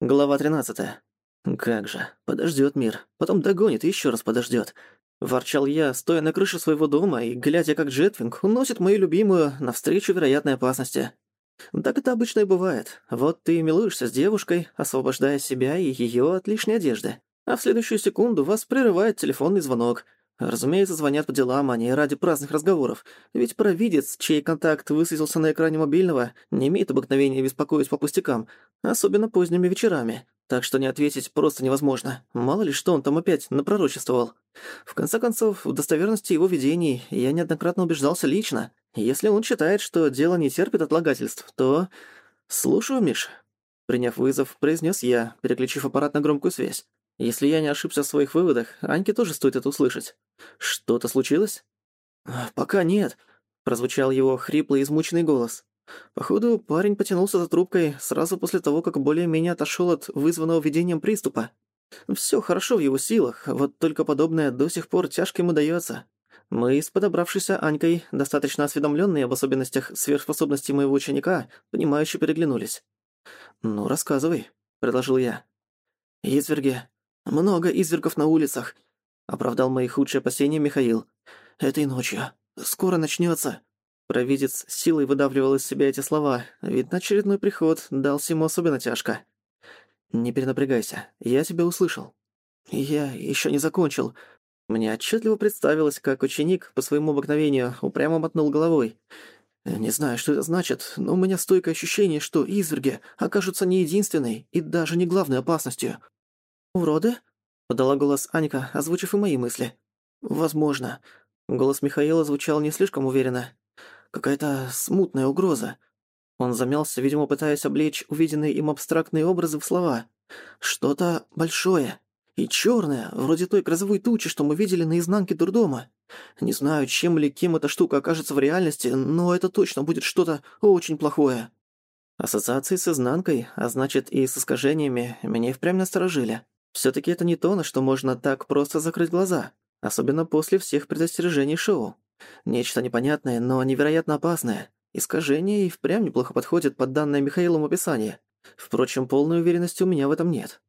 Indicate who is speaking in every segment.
Speaker 1: Глава 13. Как же, подождет мир, потом догонит и еще раз подождет. Ворчал я, стоя на крыше своего дома и глядя, как Джетвинг уносит мою любимую навстречу вероятной опасности. Так это обычно и бывает. Вот ты милуешься с девушкой, освобождая себя и ее от лишней одежды. А в следующую секунду вас прерывает телефонный звонок. Разумеется, звонят по делам, а не ради праздных разговоров. Ведь провидец, чей контакт высветился на экране мобильного, не имеет обыкновения беспокоить по пустякам, особенно поздними вечерами. Так что не ответить просто невозможно. Мало ли что он там опять напророчествовал. В конце концов, в достоверности его видений я неоднократно убеждался лично. Если он считает, что дело не терпит отлагательств, то... «Слушаю, Миш», — приняв вызов, произнес я, переключив аппарат на громкую связь. Если я не ошибся в своих выводах, Аньке тоже стоит это услышать. Что-то случилось? Пока нет, прозвучал его хриплый измученный голос. Походу, парень потянулся за трубкой сразу после того, как более-менее отошел от вызванного видением приступа. Все хорошо в его силах, вот только подобное до сих пор тяжко ему дается. Мы с подобравшейся Анькой, достаточно осведомленные об особенностях сверхспособностей моего ученика, понимающе переглянулись. «Ну, рассказывай», — предложил я. «Изверги, «Много извергов на улицах», — оправдал мои худшие опасения Михаил. «Этой ночью. Скоро начнется. Провидец силой выдавливал из себя эти слова, ведь на очередной приход дался ему особенно тяжко. «Не перенапрягайся, я тебя услышал». «Я еще не закончил». Мне отчетливо представилось, как ученик, по своему обыкновению, упрямо мотнул головой. «Не знаю, что это значит, но у меня стойкое ощущение, что изверги окажутся не единственной и даже не главной опасностью. «Уроды?» — подала голос Анька, озвучив и мои мысли. «Возможно». Голос Михаила звучал не слишком уверенно. «Какая-то смутная угроза». Он замялся, видимо, пытаясь облечь увиденные им абстрактные образы в слова. «Что-то большое и чёрное, вроде той грозовой тучи, что мы видели на изнанке дурдома. Не знаю, чем или кем эта штука окажется в реальности, но это точно будет что-то очень плохое». Ассоциации с изнанкой, а значит и с искажениями, меня и впрямь насторожили. Всё-таки это не то, на что можно так просто закрыть глаза, особенно после всех предостережений шоу. Нечто непонятное, но невероятно опасное. Искажение и впрямь неплохо подходит под данное Михаилом описание. Впрочем, полной уверенности у меня в этом нет.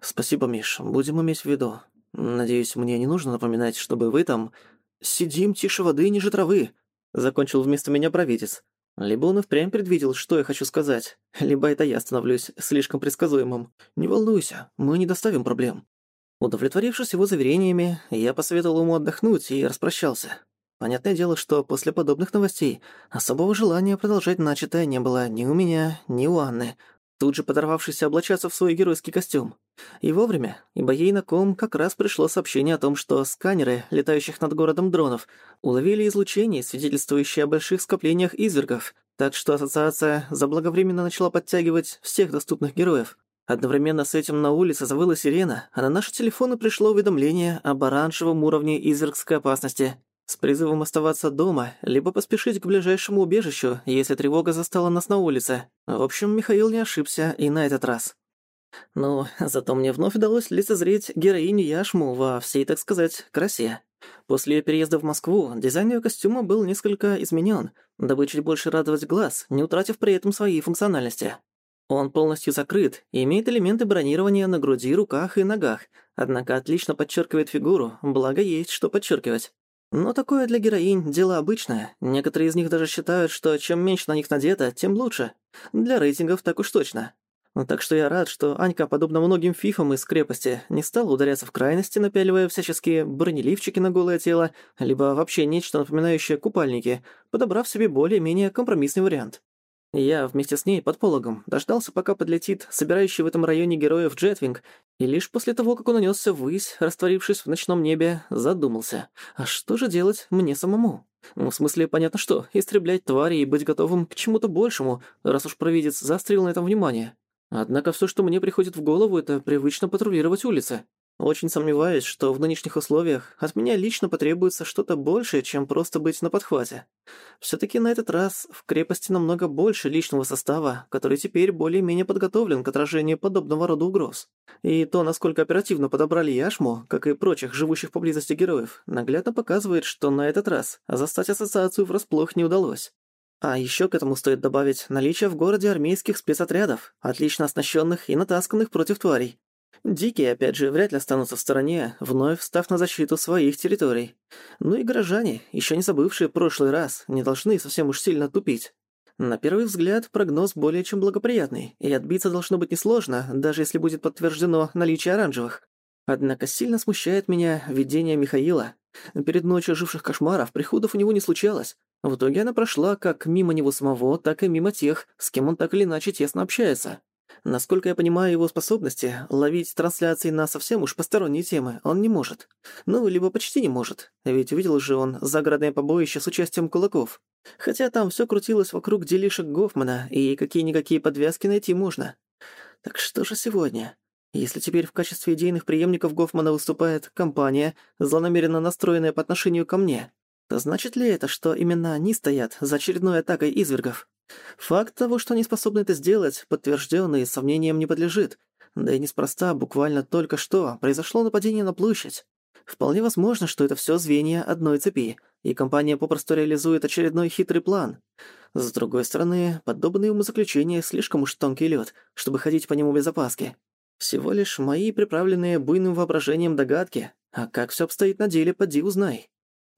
Speaker 1: Спасибо, Миш, будем иметь в виду. Надеюсь, мне не нужно напоминать, чтобы вы там... Сидим тише воды ниже травы. Закончил вместо меня провидец. Либо он и впрямь предвидел, что я хочу сказать, либо это я становлюсь слишком предсказуемым. Не волнуйся, мы не доставим проблем. Удовлетворившись его заверениями, я посоветовал ему отдохнуть и распрощался. Понятное дело, что после подобных новостей особого желания продолжать начатое не было ни у меня, ни у Анны, тут же подорвавшись облачаться в свой геройский костюм. И вовремя, ибо ей на ком как раз пришло сообщение о том, что сканеры, летающих над городом дронов, уловили излучение, свидетельствующее о больших скоплениях извергов, так что ассоциация заблаговременно начала подтягивать всех доступных героев. Одновременно с этим на улице завыла сирена, а на наши телефоны пришло уведомление об оранжевом уровне извергской опасности с призывом оставаться дома, либо поспешить к ближайшему убежищу, если тревога застала нас на улице. В общем, Михаил не ошибся и на этот раз. Ну, зато мне вновь удалось лицезреть героиню Яшму во всей, так сказать, красе. После переезда в Москву дизайн её костюма был несколько изменён, дабы чуть больше радовать глаз, не утратив при этом своей функциональности. Он полностью закрыт и имеет элементы бронирования на груди, руках и ногах, однако отлично подчеркивает фигуру, благо есть что подчеркивать. Но такое для героинь дело обычное. Некоторые из них даже считают, что чем меньше на них надето, тем лучше. Для рейтингов так уж точно. Так что я рад, что Анька, подобно многим фифам из крепости, не стала ударяться в крайности, напяливая всяческие бронеливчики на голое тело, либо вообще нечто напоминающее купальники, подобрав себе более-менее компромиссный вариант. Я вместе с ней под пологом дождался, пока подлетит собирающий в этом районе героев Джетвинг, и лишь после того, как он унесся ввысь, растворившись в ночном небе, задумался, а что же делать мне самому? Ну, в смысле, понятно что, истреблять твари и быть готовым к чему-то большему, раз уж провидец заострил на этом внимание. Однако все, что мне приходит в голову, это привычно патрулировать улицы. Очень сомневаюсь, что в нынешних условиях от меня лично потребуется что-то большее, чем просто быть на подхвате. Всё-таки на этот раз в крепости намного больше личного состава, который теперь более-менее подготовлен к отражению подобного рода угроз. И то, насколько оперативно подобрали Яшму, как и прочих живущих поблизости героев, наглядно показывает, что на этот раз застать ассоциацию врасплох не удалось. А еще к этому стоит добавить наличие в городе армейских спецотрядов, отлично оснащенных и натасканных против тварей. Дикие, опять же, вряд ли останутся в стороне, вновь встав на защиту своих территорий. Ну и горожане, еще не забывшие прошлый раз, не должны совсем уж сильно тупить. На первый взгляд, прогноз более чем благоприятный, и отбиться должно быть несложно, даже если будет подтверждено наличие оранжевых. Однако сильно смущает меня видение Михаила. Перед ночью живших кошмаров приходов у него не случалось. В итоге она прошла как мимо него самого, так и мимо тех, с кем он так или иначе тесно общается. Насколько я понимаю его способности, ловить трансляции на совсем уж посторонние темы он не может. Ну, либо почти не может, ведь увидел же он загородное побоище с участием кулаков. Хотя там всё крутилось вокруг делишек Гофмана, и какие-никакие подвязки найти можно. Так что же сегодня? Если теперь в качестве идейных преемников Гофмана выступает компания, злонамеренно настроенная по отношению ко мне, то значит ли это, что именно они стоят за очередной атакой извергов? Факт того, что они способны это сделать, подтверждённый, сомнениям не подлежит. Да и неспроста, буквально только что, произошло нападение на площадь. Вполне возможно, что это всё звенья одной цепи, и компания попросту реализует очередной хитрый план. С другой стороны, подобные умозаключения слишком уж тонкий лёд, чтобы ходить по нему без опаски. Всего лишь мои приправленные буйным воображением догадки, а как всё обстоит на деле, поди узнай.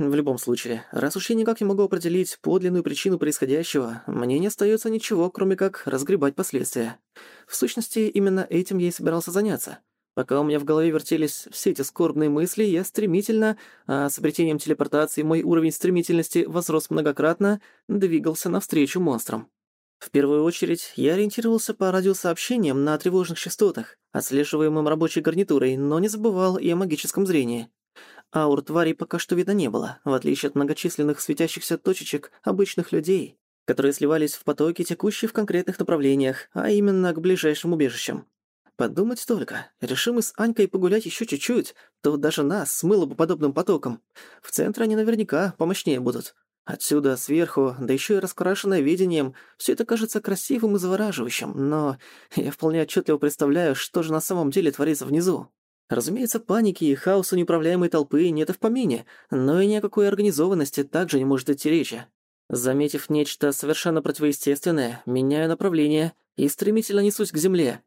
Speaker 1: В любом случае, раз уж я никак не могу определить подлинную причину происходящего, мне не остается ничего, кроме как разгребать последствия. В сущности, именно этим я и собирался заняться. Пока у меня в голове вертелись все эти скорбные мысли, я стремительно, а с обретением телепортации мой уровень стремительности возрос многократно, двигался навстречу монстрам. В первую очередь, я ориентировался по радиосообщениям на тревожных частотах, отслеживаемым рабочей гарнитурой, но не забывал и о магическом зрении. Аур тварей пока что видно не было, в отличие от многочисленных светящихся точечек обычных людей, которые сливались в потоки, текущие в конкретных направлениях, а именно к ближайшим убежищам. Подумать только, решим мы с Анькой погулять еще чуть-чуть, то даже нас смыло бы подобным потоком. В центре они наверняка помощнее будут. Отсюда, сверху, да еще и раскрашенное видением, все это кажется красивым и завораживающим, но я вполне отчетливо представляю, что же на самом деле творится внизу. Разумеется, паники и хаоса неуправляемой толпы нет и в помине, но и ни о какой организованности также не может идти речи. Заметив нечто совершенно противоестественное, меняю направление и стремительно несусь к земле.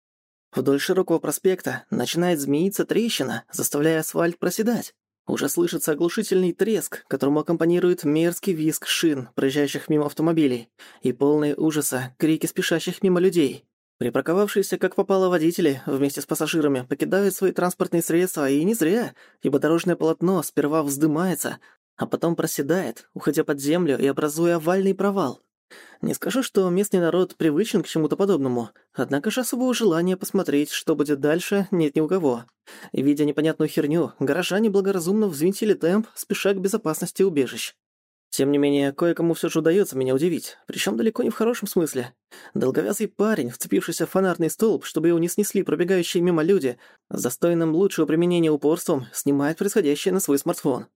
Speaker 1: Вдоль широкого проспекта начинает змеиться трещина, заставляя асфальт проседать. Уже слышится оглушительный треск, которому аккомпанирует мерзкий визг шин, проезжающих мимо автомобилей, и полные ужаса крики спешащих мимо людей. Припарковавшиеся как попало водители вместе с пассажирами покидают свои транспортные средства, и не зря, ибо дорожное полотно сперва вздымается, а потом проседает, уходя под землю и образуя овальный провал. Не скажу, что местный народ привычен к чему-то подобному, однако же особого желания посмотреть, что будет дальше, нет ни у кого. Видя непонятную херню, горожане благоразумно взвинтили темп, спеша к безопасности убежищ. Тем не менее, кое-кому все же удается меня удивить, причем далеко не в хорошем смысле. Долговязый парень, вцепившийся в фонарный столб, чтобы его не снесли пробегающие мимо люди, с достойным лучшего применения упорством, снимает происходящее на свой смартфон.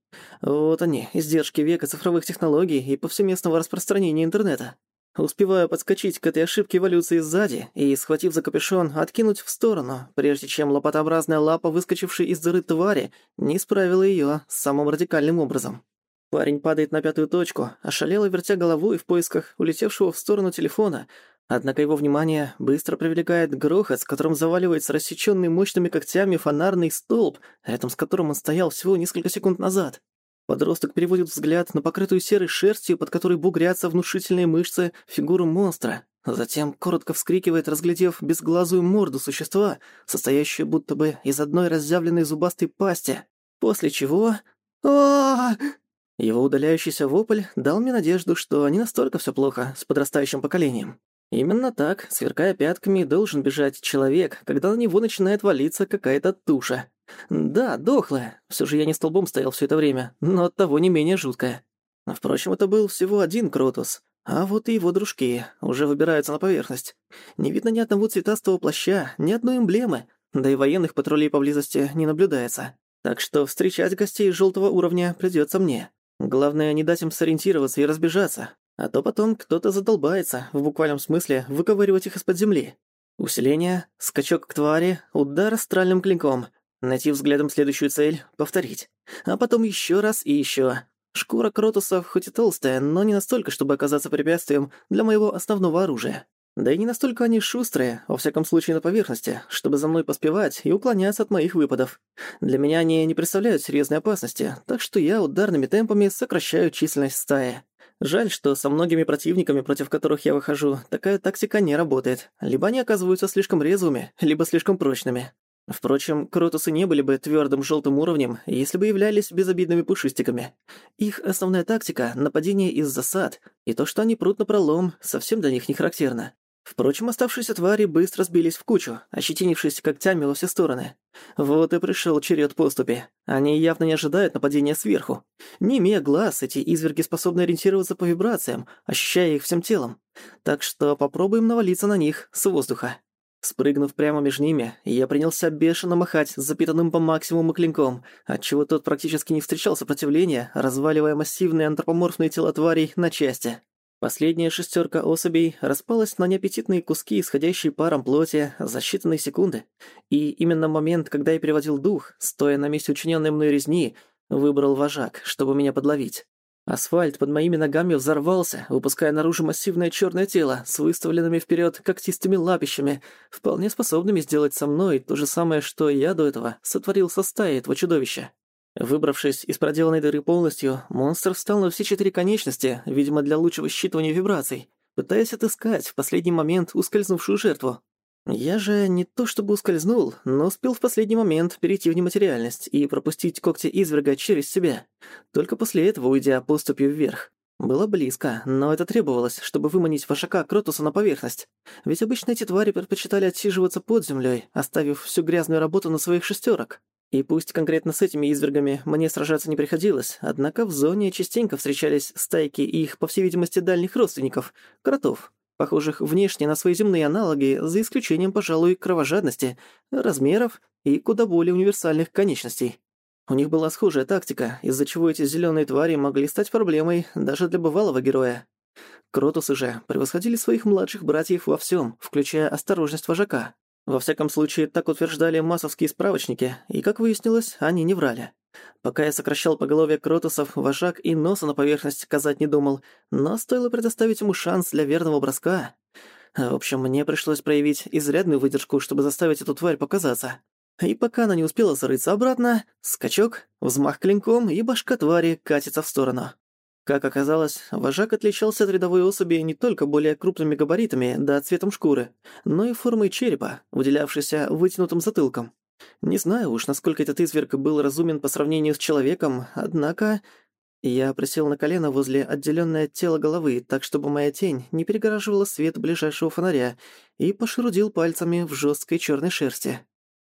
Speaker 1: Вот они, издержки века цифровых технологий и повсеместного распространения интернета. Успеваю подскочить к этой ошибке эволюции сзади и, схватив за капюшон, откинуть в сторону, прежде чем лопатообразная лапа, выскочившей из дыры твари, не исправила её самым радикальным образом. Парень падает на пятую точку, ошалело вертя головой в поисках улетевшего в сторону телефона, однако его внимание быстро привлекает грохот, с которым заваливается рассечённый мощными когтями фонарный столб, рядом с которым он стоял всего несколько секунд назад. Подросток переводит взгляд на покрытую серой шерстью, под которой бугрятся внушительные мышцы, фигуру монстра. Затем коротко вскрикивает, разглядев безглазую морду существа, состоящую будто бы из одной разъявленной зубастой пасти. После чего... а его удаляющийся вопль дал мне надежду, что не настолько всё плохо с подрастающим поколением. Именно так, сверкая пятками, должен бежать человек, когда на него начинает валиться какая-то туша. Да, дохлая. Всё же я не столбом стоял всё это время, но оттого не менее жуткая. Впрочем, это был всего один Кротус, а вот и его дружки уже выбираются на поверхность. Не видно ни одного цветастого плаща, ни одной эмблемы, да и военных патрулей поблизости не наблюдается. Так что встречать гостей жёлтого уровня придётся мне. Главное, не дать им сориентироваться и разбежаться, а то потом кто-то задолбается, в буквальном смысле, выковыривать их из-под земли. Усиление, скачок к твари, удар астральным клинком, найти взглядом следующую цель, повторить. А потом еще раз и еще. Шкура кротусов хоть и толстая, но не настолько, чтобы оказаться препятствием для моего основного оружия. Да и не настолько они шустрые, во всяком случае на поверхности, чтобы за мной поспевать и уклоняться от моих выпадов. Для меня они не представляют серьезной опасности, так что я ударными темпами сокращаю численность стаи. Жаль, что со многими противниками, против которых я выхожу, такая тактика не работает. Либо они оказываются слишком резвыми, либо слишком прочными. Впрочем, кротусы не были бы твердым желтым уровнем, если бы являлись безобидными пушистиками. Их основная тактика — нападение из засад, и то, что они прут на пролом, совсем для них не характерно. Впрочем, оставшиеся твари быстро сбились в кучу, ощетинившись когтями во все стороны. Вот и пришел черед поступи. Они явно не ожидают нападения сверху. Не имея глаз, эти изверги способны ориентироваться по вибрациям, ощущая их всем телом. Так что попробуем навалиться на них с воздуха. Спрыгнув прямо между ними, я принялся бешено махать запитанным по максимуму клинком, отчего тот практически не встречал сопротивления, разваливая массивные антропоморфные тела тварей на части. Последняя шестерка особей распалась на неаппетитные куски, исходящие паром плоти, за считанные секунды. И именно момент, когда я переводил дух, стоя на месте учиненной мной резни, выбрал вожак, чтобы меня подловить. Асфальт под моими ногами взорвался, выпуская наружу массивное черное тело с выставленными вперед когтистыми лапищами, вполне способными сделать со мной то же самое, что я до этого сотворил со стаей этого чудовища. Выбравшись из проделанной дыры полностью, монстр встал на все четыре конечности, видимо, для лучшего считывания вибраций, пытаясь отыскать в последний момент ускользнувшую жертву. Я же не то чтобы ускользнул, но успел в последний момент перейти в нематериальность и пропустить когти изверга через себя. Только после этого уйдя поступью вверх. Было близко, но это требовалось, чтобы выманить вожака Кротуса на поверхность. Ведь обычно эти твари предпочитали отсиживаться под землей, оставив всю грязную работу на своих шестерок. И пусть конкретно с этими извергами мне сражаться не приходилось, однако в зоне частенько встречались стайки их, по всей видимости, дальних родственников — кротов, похожих внешне на свои земные аналоги, за исключением, пожалуй, кровожадности, размеров и куда более универсальных конечностей. У них была схожая тактика, из-за чего эти зеленые твари могли стать проблемой даже для бывалого героя. Кротусы же превосходили своих младших братьев во всем, включая осторожность вожака. Во всяком случае, так утверждали массовские справочники, и, как выяснилось, они не врали. Пока я сокращал поголовье кротусов, вожак и носа на поверхность казать не думал, но стоило предоставить ему шанс для верного броска. В общем, мне пришлось проявить изрядную выдержку, чтобы заставить эту тварь показаться. И пока она не успела зарыться обратно, скачок, взмах клинком, и башка твари катится в сторону. Как оказалось, вожак отличался от рядовой особи не только более крупными габаритами да цветом шкуры, но и формой черепа, выделявшейся вытянутым затылком. Не знаю уж, насколько этот изверг был разумен по сравнению с человеком, однако... Я присел на колено возле отделённой от тела головы, так чтобы моя тень не перегораживала свет ближайшего фонаря, и пошерудил пальцами в жёсткой чёрной шерсти.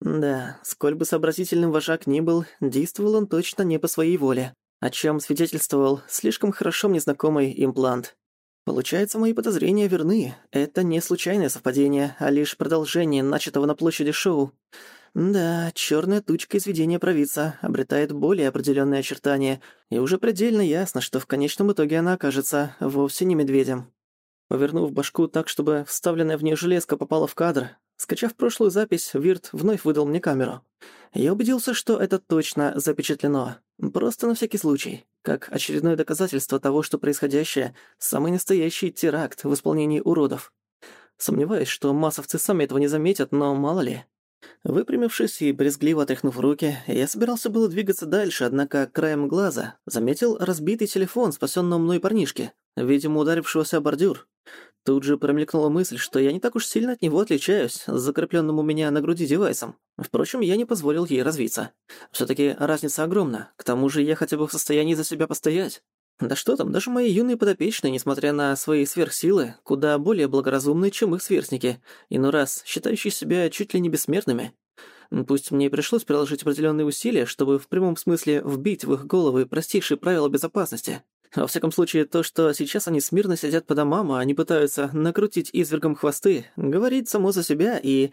Speaker 1: Да, сколь бы сообразительным вожак ни был, действовал он точно не по своей воле, о чём свидетельствовал слишком хорошо мне знакомый имплант. Получается, мои подозрения верны. Это не случайное совпадение, а лишь продолжение начатого на площади шоу. Да, черная тучка из видения провидца обретает более определенные очертания, и уже предельно ясно, что в конечном итоге она окажется вовсе не медведем. Повернув башку так, чтобы вставленная в нее железка попала в кадр, скачав прошлую запись, Вирт вновь выдал мне камеру. Я убедился, что это точно запечатлено. Просто на всякий случай, как очередное доказательство того, что происходящее — самый настоящий теракт в исполнении уродов. Сомневаюсь, что массовцы сами этого не заметят, но мало ли. Выпрямившись и брезгливо отряхнув руки, я собирался было двигаться дальше, однако краем глаза заметил разбитый телефон спасенного мной парнишки, видимо, ударившегося о бордюр. Тут же промелькнула мысль, что я не так уж сильно от него отличаюсь с закрепленным у меня на груди девайсом. Впрочем, я не позволил ей развиться. все таки разница огромна, к тому же я хотя бы в состоянии за себя постоять. Да что там, даже мои юные подопечные, несмотря на свои сверхсилы, куда более благоразумны, чем их сверстники, иной раз считающие себя чуть ли не бессмертными. Пусть мне и пришлось приложить определенные усилия, чтобы в прямом смысле вбить в их головы простейшие правила безопасности. Во всяком случае, то, что сейчас они смирно сидят по домам, а они пытаются накрутить извергом хвосты, говорит само за себя, и...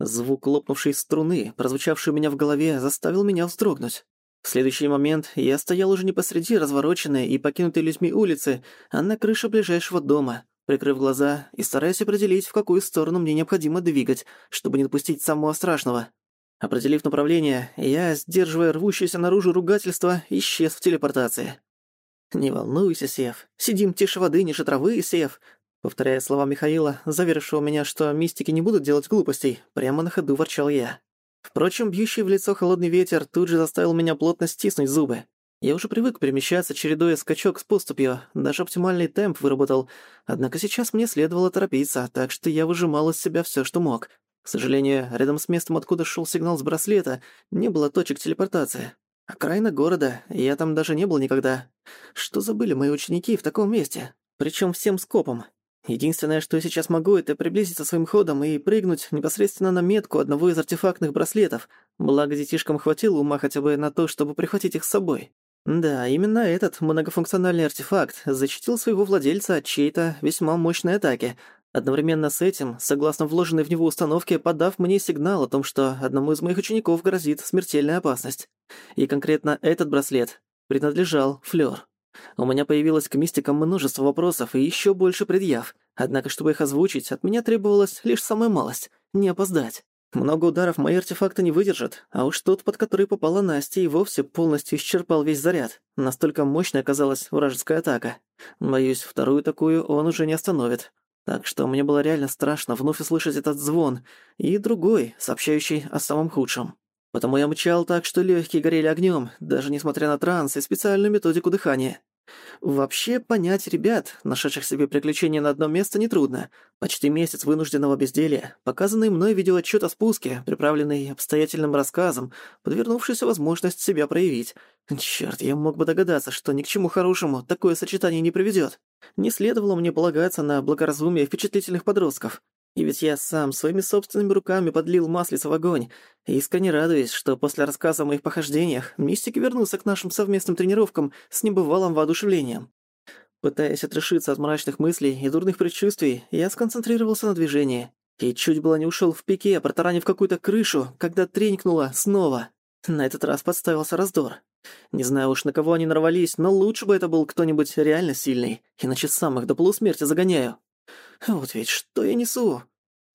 Speaker 1: Звук лопнувшей струны, прозвучавший у меня в голове, заставил меня вздрогнуть. В следующий момент я стоял уже не посреди развороченной и покинутой людьми улицы, а на крыше ближайшего дома, прикрыв глаза и стараясь определить, в какую сторону мне необходимо двигать, чтобы не допустить самого страшного. Определив направление, я, сдерживая рвущееся наружу ругательство, исчез в телепортации. «Не волнуйся, Сев. Сидим тише воды, ниже травы, Сев». Повторяя слова Михаила, заверившего меня, что мистики не будут делать глупостей, прямо на ходу ворчал я. Впрочем, бьющий в лицо холодный ветер тут же заставил меня плотно стиснуть зубы. Я уже привык перемещаться, чередуя скачок с поступью, даже оптимальный темп выработал. Однако сейчас мне следовало торопиться, так что я выжимал из себя всё, что мог. К сожалению, рядом с местом, откуда шёл сигнал с браслета, не было точек телепортации. Окраина города, я там даже не был никогда. Что забыли мои ученики в таком месте? Причём всем скопом. Единственное, что я сейчас могу, это приблизиться своим ходом и прыгнуть непосредственно на метку одного из артефактных браслетов. Благо, детишкам хватило ума хотя бы на то, чтобы прихватить их с собой. Да, именно этот многофункциональный артефакт защитил своего владельца от чьей-то весьма мощной атаки. Одновременно с этим, согласно вложенной в него установке, подав мне сигнал о том, что одному из моих учеников грозит смертельная опасность. И конкретно этот браслет принадлежал Флёр. У меня появилось к мистикам множество вопросов и ещё больше предъяв. Однако, чтобы их озвучить, от меня требовалось лишь самая малость — не опоздать. Много ударов мои артефакты не выдержат, а уж тот, под который попала Настя, и вовсе полностью исчерпал весь заряд. Настолько мощной оказалась вражеская атака. Боюсь, вторую такую он уже не остановит. Так что мне было реально страшно вновь услышать этот звон, и другой, сообщающий о самом худшем. Потому я мчал так, что легкие горели огнем, даже несмотря на транс и специальную методику дыхания. Вообще, понять ребят, нашедших себе приключения на одном месте, нетрудно. Почти месяц вынужденного безделья, показанный мной видеоотчет о спуске, приправленный обстоятельным рассказом, подвернувшаяся возможность себя проявить. Черт, я мог бы догадаться, что ни к чему хорошему такое сочетание не приведет. Не следовало мне полагаться на благоразумие впечатлительных подростков. И ведь я сам своими собственными руками подлил маслица в огонь, искренне радуясь, что после рассказа о моих похождениях Мистик вернулся к нашим совместным тренировкам с небывалым воодушевлением. Пытаясь отрешиться от мрачных мыслей и дурных предчувствий, я сконцентрировался на движении. И чуть было не ушел в пике, протаранив какую-то крышу, когда тренькнуло снова. На этот раз подставился раздор. Не знаю уж, на кого они нарвались, но лучше бы это был кто-нибудь реально сильный, иначе сам их до полусмерти загоняю. Вот ведь что я несу?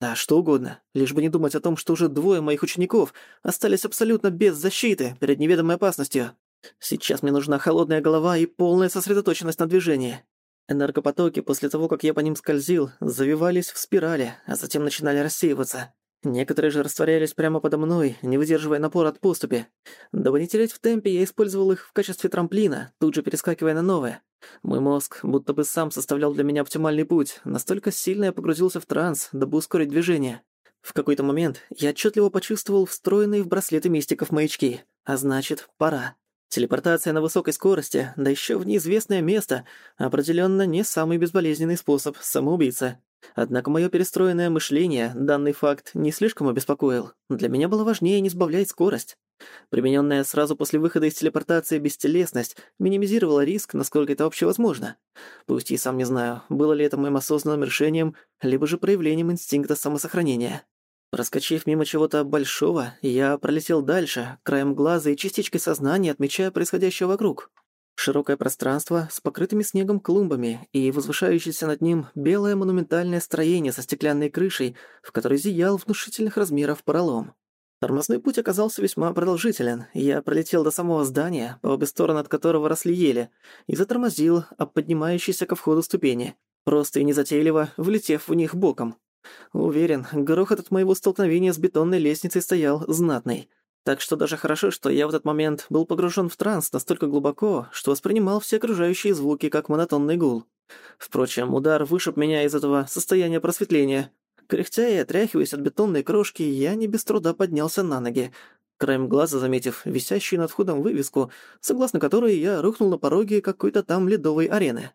Speaker 1: Да, что угодно, лишь бы не думать о том, что уже двое моих учеников остались абсолютно без защиты перед неведомой опасностью. Сейчас мне нужна холодная голова и полная сосредоточенность на движении. Энергопотоки после того, как я по ним скользил, завивались в спирали, а затем начинали рассеиваться. Некоторые же растворялись прямо подо мной, не выдерживая напора от поступи. Дабы не терять в темпе, я использовал их в качестве трамплина, тут же перескакивая на новое. Мой мозг будто бы сам составлял для меня оптимальный путь, настолько сильно я погрузился в транс, дабы ускорить движение. В какой-то момент я отчетливо почувствовал встроенные в браслеты мистиков маячки, а значит, пора. Телепортация на высокой скорости, да еще в неизвестное место, определенно не самый безболезненный способ самоубийца. Однако мое перестроенное мышление данный факт не слишком обеспокоил. Для меня было важнее не сбавлять скорость. Примененная сразу после выхода из телепортации бестелесность минимизировала риск, насколько это вообще возможно. Пусть и сам не знаю, было ли это моим осознанным решением, либо же проявлением инстинкта самосохранения. Проскочив мимо чего-то большого, я пролетел дальше, краем глаза и частичкой сознания отмечая происходящее вокруг. Широкое пространство с покрытыми снегом клумбами и возвышающееся над ним белое монументальное строение со стеклянной крышей, в которой зиял внушительных размеров поролом. Тормозной путь оказался весьма продолжителен. Я пролетел до самого здания, по обе стороны от которого росли ели, и затормозил об поднимающейся ко входу ступени, просто и незатейливо влетев в них боком. Уверен, грохот от моего столкновения с бетонной лестницей стоял знатный. Так что даже хорошо, что я в этот момент был погружен в транс настолько глубоко, что воспринимал все окружающие звуки как монотонный гул. Впрочем, удар вышиб меня из этого состояния просветления. Кряхтя и отряхиваясь от бетонной крошки, я не без труда поднялся на ноги, краем глаза заметив висящую над входом вывеску, согласно которой я рухнул на пороге какой-то там ледовой арены.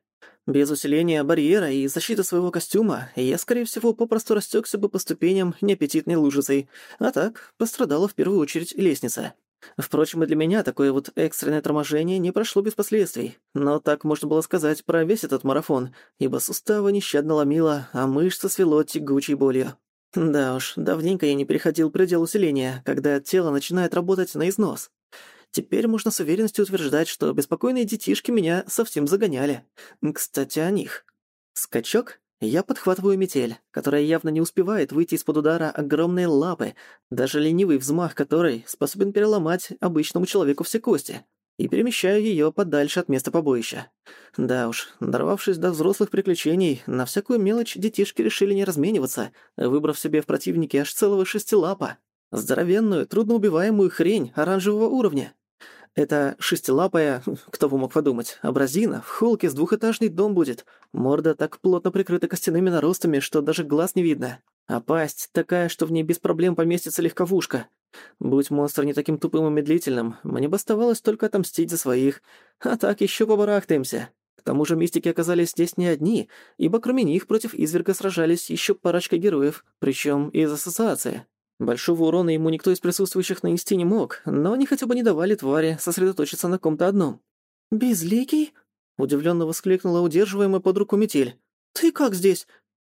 Speaker 1: Без усиления барьера и защиты своего костюма я, скорее всего, попросту растекся бы по ступеням неаппетитной лужицей, а так пострадала в первую очередь лестница. Впрочем, и для меня такое вот экстренное торможение не прошло без последствий. Но так можно было сказать про весь этот марафон, ибо суставы нещадно ломило, а мышцы свело тягучей болью. Да уж, давненько я не переходил предел усиления, когда тело начинает работать на износ. Теперь можно с уверенностью утверждать, что беспокойные детишки меня совсем загоняли. Кстати, о них. Скачок. Я подхватываю метель, которая явно не успевает выйти из-под удара огромной лапы, даже ленивый взмах которой способен переломать обычному человеку все кости. и перемещаю её подальше от места побоища. Да уж, дорвавшись до взрослых приключений, на всякую мелочь детишки решили не размениваться, выбрав себе в противнике аж целого шестилапа. Здоровенную, трудноубиваемую хрень оранжевого уровня. Это шестилапая, кто бы мог подумать, абразина, в холке с двухэтажный дом будет. Морда так плотно прикрыта костяными наростами, что даже глаз не видно. А пасть такая, что в ней без проблем поместится легковушка. Будь монстр не таким тупым и медлительным, мне бы оставалось только отомстить за своих. А так ещё побарахтаемся. К тому же мистики оказались здесь не одни, ибо кроме них против изверга сражались ещё парочка героев, причём из ассоциации. Большого урона ему никто из присутствующих нанести не мог, но они хотя бы не давали твари сосредоточиться на ком-то одном. «Безликий?» — удивлённо воскликнула удерживаемая под руку метель. «Ты как здесь?»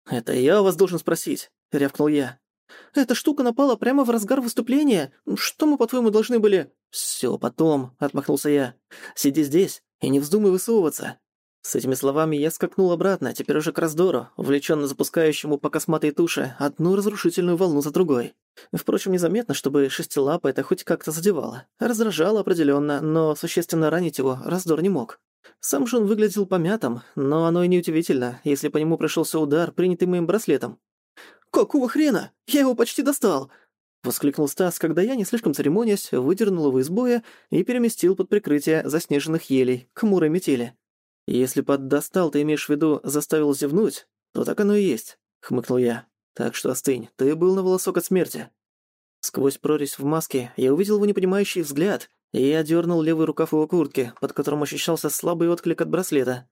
Speaker 1: «Это я вас должен спросить», — рявкнул я. «Эта штука напала прямо в разгар выступления. Что мы, по-твоему, должны были...» «Всё потом», — отмахнулся я. «Сиди здесь и не вздумай высовываться. С этими словами я скакнул обратно, теперь уже к раздору, увлеченно запускающему по косматой туше одну разрушительную волну за другой. Впрочем, незаметно, чтобы шестилапа это хоть как-то задевало. Раздражало определенно, но существенно ранить его раздор не мог. Сам же он выглядел помятым, но оно и неудивительно, если по нему пришелся удар, принятый моим браслетом. «Какого хрена? Я его почти достал!» — воскликнул Стас, когда я, не слишком церемонясь, выдернул его из боя и переместил под прикрытие заснеженных елей к хмурой метели. «Если под «достал» ты имеешь в виду «заставил зевнуть», то так оно и есть», — хмыкнул я. «Так что остынь, ты был на волосок от смерти». Сквозь прорезь в маске я увидел его непонимающий взгляд и одернул левый рукав его куртки, под которым ощущался слабый отклик от браслета.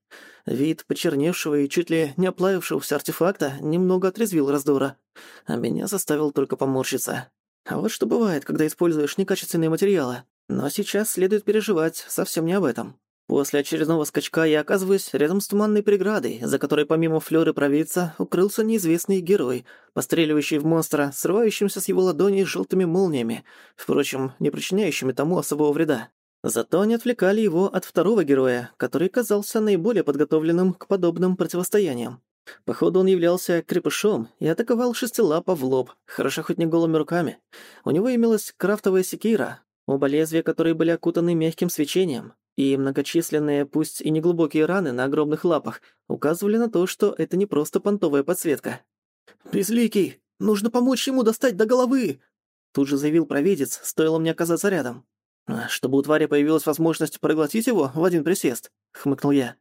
Speaker 1: Вид почерневшего и чуть ли не оплавившегося артефакта немного отрезвил раздора, а меня заставил только поморщиться. А вот что бывает, когда используешь некачественные материалы. Но сейчас следует переживать совсем не об этом. После очередного скачка я оказываюсь рядом с туманной преградой, за которой помимо флёры провидца укрылся неизвестный герой, постреливающий в монстра, срывающимся с его ладони желтыми молниями, впрочем, не причиняющими тому особого вреда. Зато они отвлекали его от второго героя, который казался наиболее подготовленным к подобным противостояниям. Походу, он являлся крепышом и атаковал шестилапа в лоб, хорошо хоть не голыми руками. У него имелась крафтовая секира, оба лезвия которой были окутаны мягким свечением, и многочисленные, пусть и неглубокие раны на огромных лапах указывали на то, что это не просто понтовая подсветка. «Безликий! Нужно помочь ему достать до головы!» Тут же заявил провидец, стоило мне оказаться рядом. «А, «Чтобы у твари появилась возможность проглотить его в один присест», — хмыкнул я.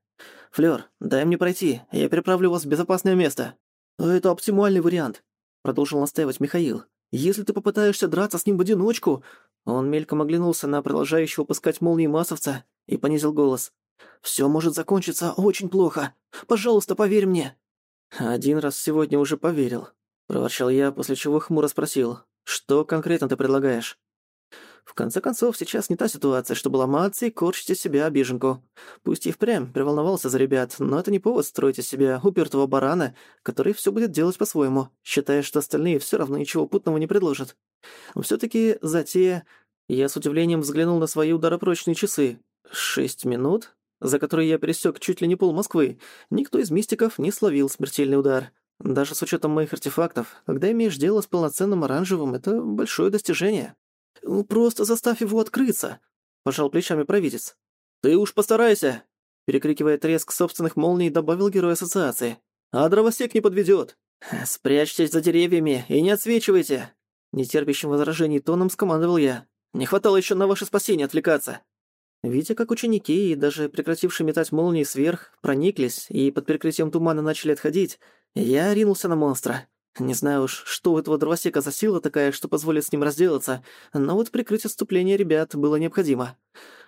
Speaker 1: «Флёр, дай мне пройти, я переправлю вас в безопасное место». «Это оптимальный вариант», — продолжил настаивать Михаил. «Если ты попытаешься драться с ним в одиночку...» Он мельком оглянулся на продолжающего пускать молнии массовца и понизил голос. «Всё может закончиться очень плохо. Пожалуйста, поверь мне». «Один раз сегодня уже поверил», — проворчал я, после чего хмуро спросил. «Что конкретно ты предлагаешь?» В конце концов, сейчас не та ситуация, чтобы ломаться и корчить из себя обиженку. Пусть и впрямь приволновался за ребят, но это не повод строить из себя упертого барана, который всё будет делать по-своему, считая, что остальные всё равно ничего путного не предложат. Всё-таки затея... Я с удивлением взглянул на свои ударопрочные часы. Шесть минут, за которые я пересек чуть ли не пол Москвы, никто из мистиков не словил смертельный удар. Даже с учетом моих артефактов, когда имеешь дело с полноценным оранжевым, это большое достижение. «Ну, просто заставь его открыться», — пожал плечами провидец. «Ты уж постарайся», — перекрикивая треск собственных молний, добавил герой ассоциации. «А дровосек не подведет. «Спрячьтесь за деревьями и не отсвечивайте», — нетерпящим возражений тоном скомандовал я. «Не хватало еще на ваше спасение отвлекаться». Видя, как ученики, и даже прекратившие метать молнии сверх, прониклись и под прикрытием тумана начали отходить, я ринулся на монстра. Не знаю уж, что у этого дровосека за сила такая, что позволит с ним разделаться, но вот прикрыть отступление ребят было необходимо.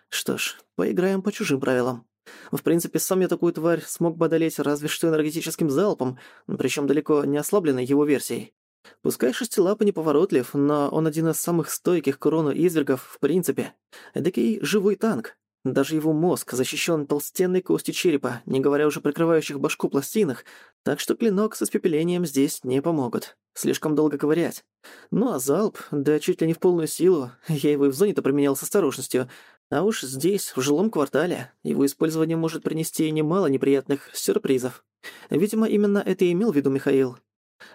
Speaker 1: Что ж, поиграем по чужим правилам. В принципе, сам я такую тварь смог бы одолеть разве что энергетическим залпом, причем далеко не ослабленной его версией. Пускай шестилапый неповоротлив, но он один из самых стойких к извергов в принципе. Эдакий живой танк. Даже его мозг защищен толстенной костью черепа, не говоря уже прикрывающих башку пластинах, так что клинок с испепелением здесь не помогут. Слишком долго ковырять. Ну а залп, да чуть ли не в полную силу, я его и в зоне-то применял с осторожностью, а уж здесь, в жилом квартале, его использование может принести немало неприятных сюрпризов. Видимо, именно это и имел в виду Михаил.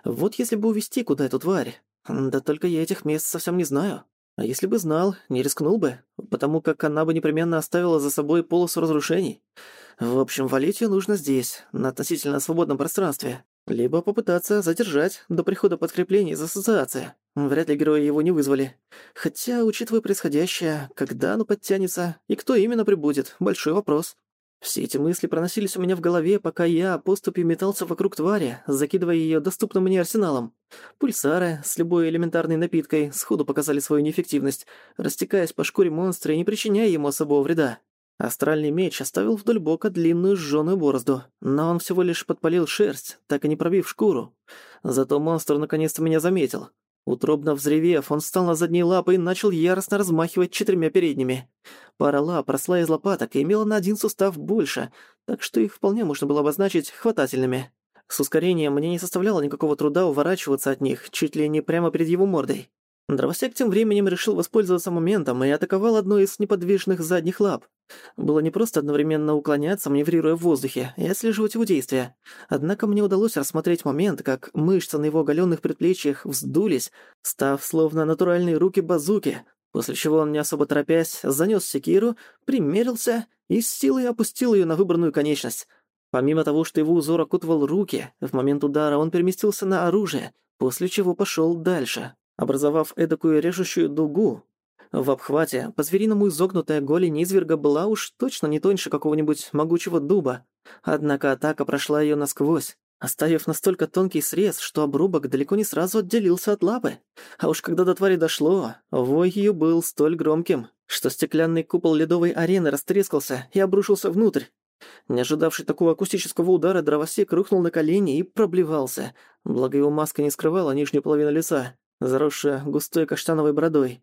Speaker 1: Вот если бы увести куда эту тварь. Да только я этих мест совсем не знаю. А если бы знал, не рискнул бы, потому как она бы непременно оставила за собой полосу разрушений. В общем, валить ее нужно здесь, на относительно свободном пространстве. Либо попытаться задержать до прихода подкреплений из ассоциации. Вряд ли герои его не вызвали. Хотя, учитывая происходящее, когда оно подтянется и кто именно прибудет, большой вопрос. Все эти мысли проносились у меня в голове, пока я поступью метался вокруг твари, закидывая ее доступным мне арсеналом. Пульсары с любой элементарной напиткой сходу показали свою неэффективность, растекаясь по шкуре монстра и не причиняя ему особого вреда. Астральный меч оставил вдоль бока длинную сжёную борозду, но он всего лишь подпалил шерсть, так и не пробив шкуру. Зато монстр наконец-то меня заметил. Утробно взревев, он встал на задние лапы и начал яростно размахивать четырьмя передними. Пара лап росла из лопаток и имела на один сустав больше, так что их вполне можно было обозначить хватательными. С ускорением мне не составляло никакого труда уворачиваться от них, чуть ли не прямо перед его мордой. Дровосек тем временем решил воспользоваться моментом и атаковал одной из неподвижных задних лап. Было непросто одновременно уклоняться, маневрируя в воздухе, и отслеживать его действия. Однако мне удалось рассмотреть момент, как мышцы на его оголенных предплечьях вздулись, став словно натуральные руки-базуки, после чего он, не особо торопясь, занёс секиру, примерился и с силой опустил ее на выбранную конечность. Помимо того, что его узор окутывал руки, в момент удара он переместился на оружие, после чего пошел дальше образовав эдакую режущую дугу. В обхвате по-звериному изогнутая голень изверга была уж точно не тоньше какого-нибудь могучего дуба. Однако атака прошла её насквозь, оставив настолько тонкий срез, что обрубок далеко не сразу отделился от лапы. А уж когда до твари дошло, вой её был столь громким, что стеклянный купол ледовой арены растрескался и обрушился внутрь. Не ожидавший такого акустического удара, дровосек рухнул на колени и проблевался, благо его маска не скрывала нижнюю половину лица заросшая густой каштановой бородой.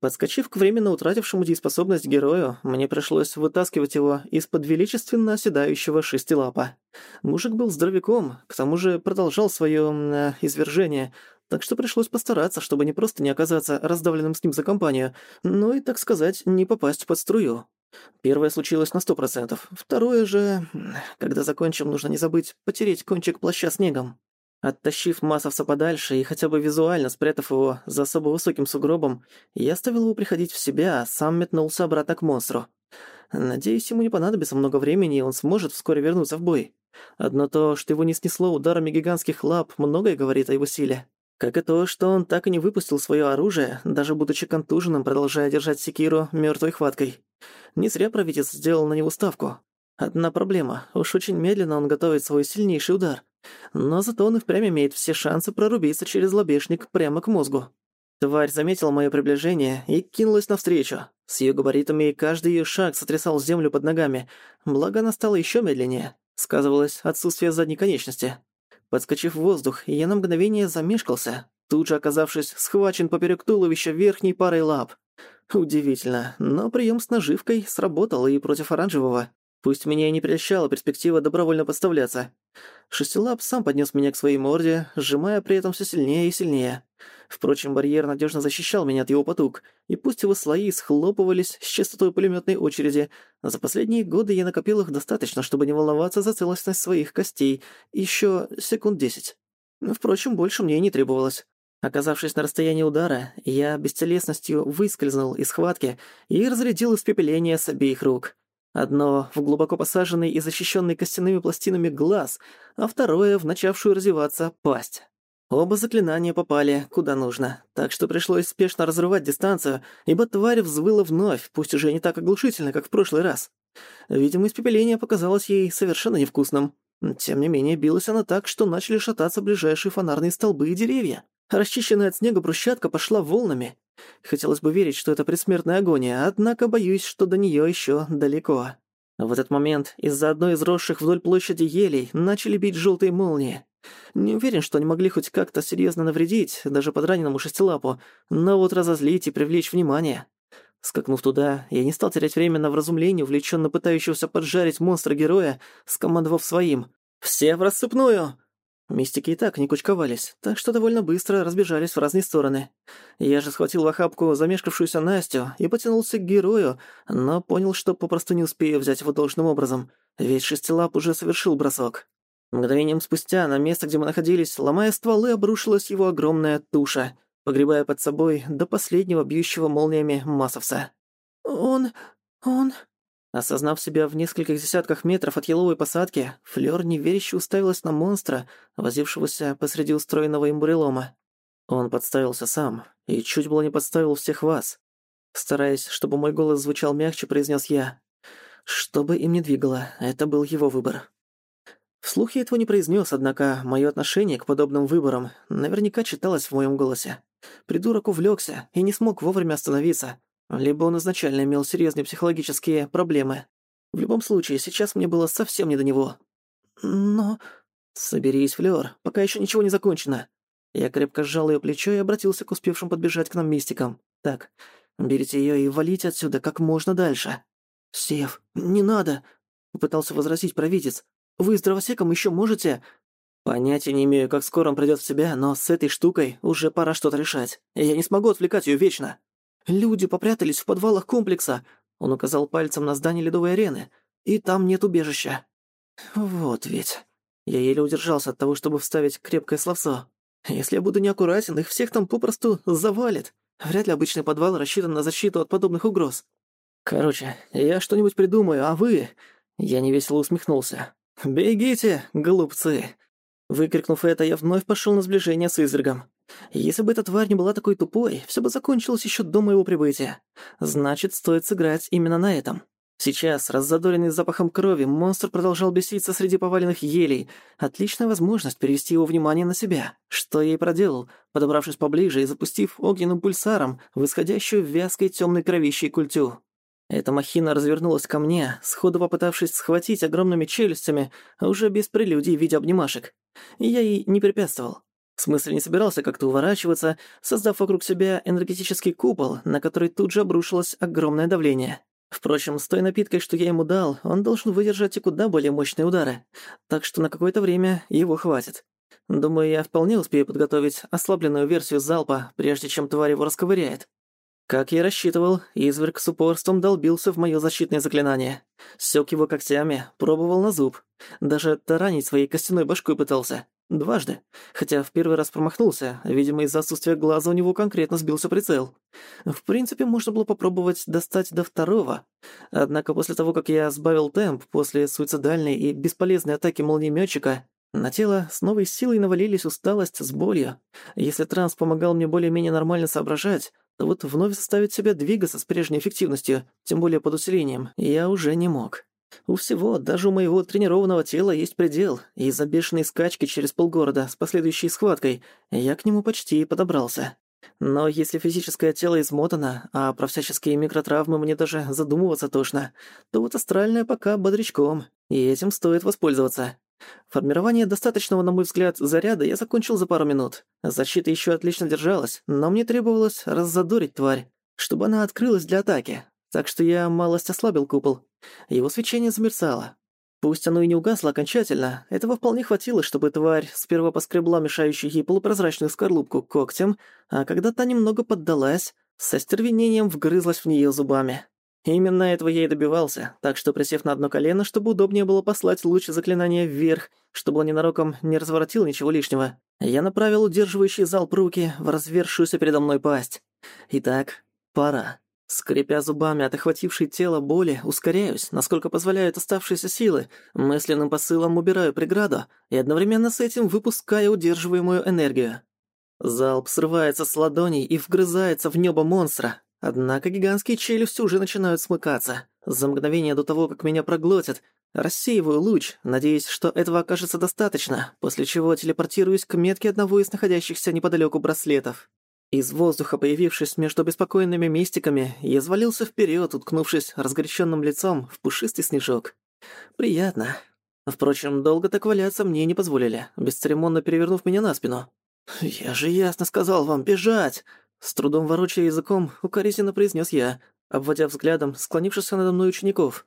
Speaker 1: Подскочив к временно утратившему дееспособность герою, мне пришлось вытаскивать его из-под величественно оседающего шестилапа. Мужик был здоровяком, к тому же продолжал своё э, извержение, так что пришлось постараться, чтобы не просто не оказаться раздавленным с ним за компанию, но и, так сказать, не попасть под струю. Первое случилось на сто процентов. Второе же... Когда закончим, нужно не забыть потереть кончик плаща снегом. Оттащив Масовца подальше и хотя бы визуально спрятав его за особо высоким сугробом, я оставил его приходить в себя, а сам метнулся обратно к монстру. Надеюсь, ему не понадобится много времени, и он сможет вскоре вернуться в бой. Одно то, что его не снесло ударами гигантских лап, многое говорит о его силе. Как и то, что он так и не выпустил свое оружие, даже будучи контуженным, продолжая держать секиру мертвой хваткой. Не зря провидец сделал на него ставку. Одна проблема, уж очень медленно он готовит свой сильнейший удар. Но зато он и впрямь имеет все шансы прорубиться через лобешник прямо к мозгу. Тварь заметила моё приближение и кинулась навстречу. С её габаритами каждый её шаг сотрясал землю под ногами, благо она стала ещё медленнее. Сказывалось отсутствие задней конечности. Подскочив в воздух, я на мгновение замешкался, тут же оказавшись схвачен поперек туловища верхней парой лап. Удивительно, но приём с наживкой сработал и против оранжевого. Пусть меня и не прельщала перспектива добровольно подставляться. Шестилап сам поднес меня к своей морде, сжимая при этом все сильнее и сильнее. Впрочем, барьер надежно защищал меня от его потуг, и пусть его слои схлопывались с частотой пулеметной очереди, за последние годы я накопил их достаточно, чтобы не волноваться за целостность своих костей еще секунд десять. Впрочем, больше мне и не требовалось. Оказавшись на расстоянии удара, я бестелесностью выскользнул из схватки и разрядил испепеление с обеих рук. Одно в глубоко посаженный и защищенный костяными пластинами глаз, а второе в начавшую развиваться пасть. Оба заклинания попали куда нужно, так что пришлось спешно разрывать дистанцию, ибо тварь взвыла вновь, пусть уже не так оглушительно, как в прошлый раз. Видимо, испепеление показалось ей совершенно невкусным. Тем не менее, билась она так, что начали шататься ближайшие фонарные столбы и деревья. Расчищенная от снега брусчатка пошла волнами, Хотелось бы верить, что это предсмертная агония, однако боюсь, что до неё ещё далеко. В этот момент из-за одной из росших вдоль площади елей начали бить жёлтые молнии. Не уверен, что они могли хоть как-то серьёзно навредить, даже подраненному шестилапу, но вот разозлить и привлечь внимание. Скакнув туда, я не стал терять время на вразумление увлечённо пытающегося поджарить монстра-героя, скомандовав своим «Все в рассыпную!» Мистики и так не кучковались, так что довольно быстро разбежались в разные стороны. Я же схватил в охапку замешкавшуюся Настю и потянулся к герою, но понял, что попросту не успею взять его должным образом. Ведь шестилап уже совершил бросок. Мгновением спустя на место, где мы находились, ломая стволы, обрушилась его огромная туша. погребая под собой до последнего бьющего молниями массовца. «Он... он...» Осознав себя в нескольких десятках метров от еловой посадки, Флёр неверяще уставилась на монстра, возившегося посреди устроенного им бурелома. Он подставился сам, и чуть было не подставил всех вас. Стараясь, чтобы мой голос звучал мягче, произнес я. Что бы им ни двигало, это был его выбор. Вслух я этого не произнес, однако мое отношение к подобным выборам наверняка читалось в моем голосе. Придурок увлекся и не смог вовремя остановиться, либо он изначально имел серьезные психологические проблемы. В любом случае, сейчас мне было совсем не до него. Но... Соберись, Флёр, пока еще ничего не закончено. Я крепко сжал ее плечо и обратился к успевшим подбежать к нам мистикам. Так, берите ее и валите отсюда как можно дальше. «Сев, не надо!» — попытался возразить провидец. «Вы с дровосеком еще можете...» «Понятия не имею, как скоро он придёт в себя, но с этой штукой уже пора что-то решать. Я не смогу отвлекать её вечно». «Люди попрятались в подвалах комплекса», — он указал пальцем на здание ледовой арены. «И там нет убежища». «Вот ведь...» Я еле удержался от того, чтобы вставить крепкое словцо. «Если я буду неаккуратен, их всех там попросту завалит. Вряд ли обычный подвал рассчитан на защиту от подобных угроз». «Короче, я что-нибудь придумаю, а вы...» Я невесело усмехнулся. «Бегите, голубцы!» Выкрикнув это, я вновь пошел на сближение с Изергом. Если бы эта тварь не была такой тупой, все бы закончилось еще до моего прибытия. Значит, стоит сыграть именно на этом. Сейчас, раззадоренный запахом крови, монстр продолжал беситься среди поваленных елей. Отличная возможность перевести его внимание на себя. Что я и проделал, подобравшись поближе и запустив огненным пульсаром в исходящую вязкой темной кровищей культю. Эта махина развернулась ко мне, сходу попытавшись схватить огромными челюстями, уже без прелюдий в виде обнимашек. Я ей не препятствовал. Смысле, не собирался как-то уворачиваться, создав вокруг себя энергетический купол, на который тут же обрушилось огромное давление. Впрочем, с той напиткой, что я ему дал, он должен выдержать и куда более мощные удары, так что на какое-то время его хватит. Думаю, я вполне успею подготовить ослабленную версию залпа, прежде чем тварь его расковыряет. Как я рассчитывал, изверг с упорством долбился в моё защитное заклинание. Сёк его когтями, пробовал на зуб. Даже таранить своей костяной башкой пытался. Дважды. Хотя в первый раз промахнулся, видимо, из-за отсутствия глаза у него конкретно сбился прицел. В принципе, можно было попробовать достать до второго. Однако после того, как я сбавил темп после суицидальной и бесполезной атаки молниемётчика, на тело с новой силой навалились усталость с болью. Если транс помогал мне более-менее нормально соображать, то вот вновь заставить себя двигаться с прежней эффективностью, тем более под усилением, я уже не мог. У всего, даже у моего тренированного тела есть предел, и из-за бешеной скачки через полгорода с последующей схваткой я к нему почти подобрался. Но если физическое тело измотано, а про всяческие микротравмы мне даже задумываться тошно, то вот астральное пока бодрячком, и этим стоит воспользоваться. Формирование достаточного, на мой взгляд, заряда я закончил за пару минут. Защита еще отлично держалась, но мне требовалось раззадорить тварь, чтобы она открылась для атаки. Так что я малость ослабил купол. Его свечение замерцало. Пусть оно и не угасло окончательно, этого вполне хватило, чтобы тварь сперва поскребла мешающую ей полупрозрачную скорлупку когтем, а когда та немного поддалась, со стервенением вгрызлась в нее зубами. Именно этого я и добивался, так что, присев на одно колено, чтобы удобнее было послать луч заклинания вверх, чтобы он ненароком не разворотил ничего лишнего, я направил удерживающий залп руки в развершуюся передо мной пасть. Итак, пора. Скрипя зубами от охватившей тело боли, ускоряюсь, насколько позволяют оставшиеся силы, мысленным посылом убираю преграду и одновременно с этим выпускаю удерживаемую энергию. Залп срывается с ладоней и вгрызается в небо монстра, Однако гигантские челюсти уже начинают смыкаться. За мгновение до того, как меня проглотят, рассеиваю луч, надеясь, что этого окажется достаточно, после чего телепортируюсь к метке одного из находящихся неподалеку браслетов. Из воздуха, появившись между беспокойными мистиками, я свалился вперед, уткнувшись разгоряченным лицом в пушистый снежок. Приятно. Впрочем, долго так валяться мне не позволили, бесцеремонно перевернув меня на спину. «Я же ясно сказал вам бежать!» С трудом ворочая языком, укоризненно произнес я, обводя взглядом склонившихся надо мной учеников.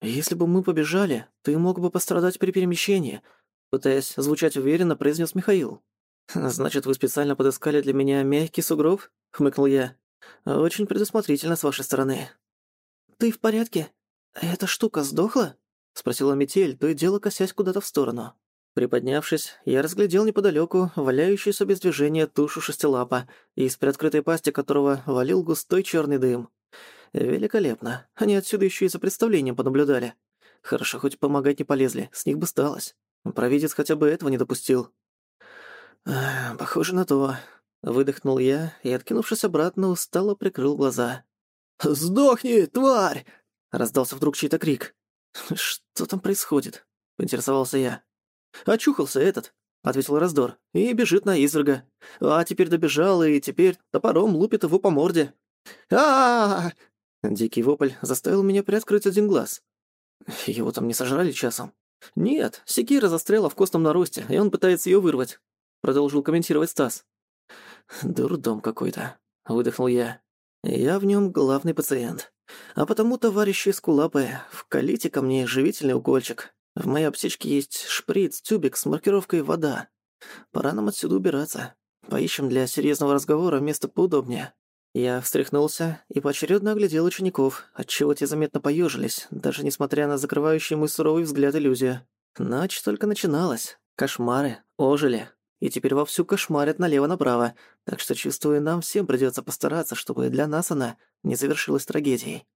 Speaker 1: «Если бы мы побежали, ты мог бы пострадать при перемещении», пытаясь звучать уверенно, произнес Михаил. «Значит, вы специально подыскали для меня мягкий сугроб?» — хмыкнул я. «Очень предусмотрительно с вашей стороны». «Ты в порядке? Эта штука сдохла?» — спросила Метель, то и дело косясь куда-то в сторону. Приподнявшись, я разглядел неподалеку валяющуюся без движения тушу шестилапа, из приоткрытой пасти которого валил густой черный дым. Великолепно. Они отсюда еще и за представлением понаблюдали. Хорошо, хоть помогать не полезли, с них бы сталось. Провидец хотя бы этого не допустил. «Похоже на то», — выдохнул я и, откинувшись обратно, устало прикрыл глаза. «Сдохни, тварь!» — раздался вдруг чей-то крик. «Что там происходит?» — поинтересовался я. «Очухался этот», — ответил Раздор, — «и бежит на изверга. А теперь добежал, и теперь топором лупит его по морде». а, -а, -а Дикий вопль заставил меня приоткрыть один глаз. Его там не сожрали часом? Нет, секира застряла в костном наросте, и он пытается ее вырвать. Продолжил комментировать Стас. Дурдом какой-то, выдохнул я. Я в нем главный пациент. А потому, товарищи скулапы, вкалите ко мне живительный укольчик. В моей аптечке есть шприц, тюбик с маркировкой «вода». Пора нам отсюда убираться. Поищем для серьезного разговора место поудобнее. Я встряхнулся и поочередно оглядел учеников, отчего те заметно поежились, даже несмотря на закрывающий мой суровый взгляд иллюзию. Ночь только начиналась. Кошмары ожили. И теперь вовсю кошмарят налево-направо, так что, чувствую, нам всем придется постараться, чтобы для нас она не завершилась трагедией.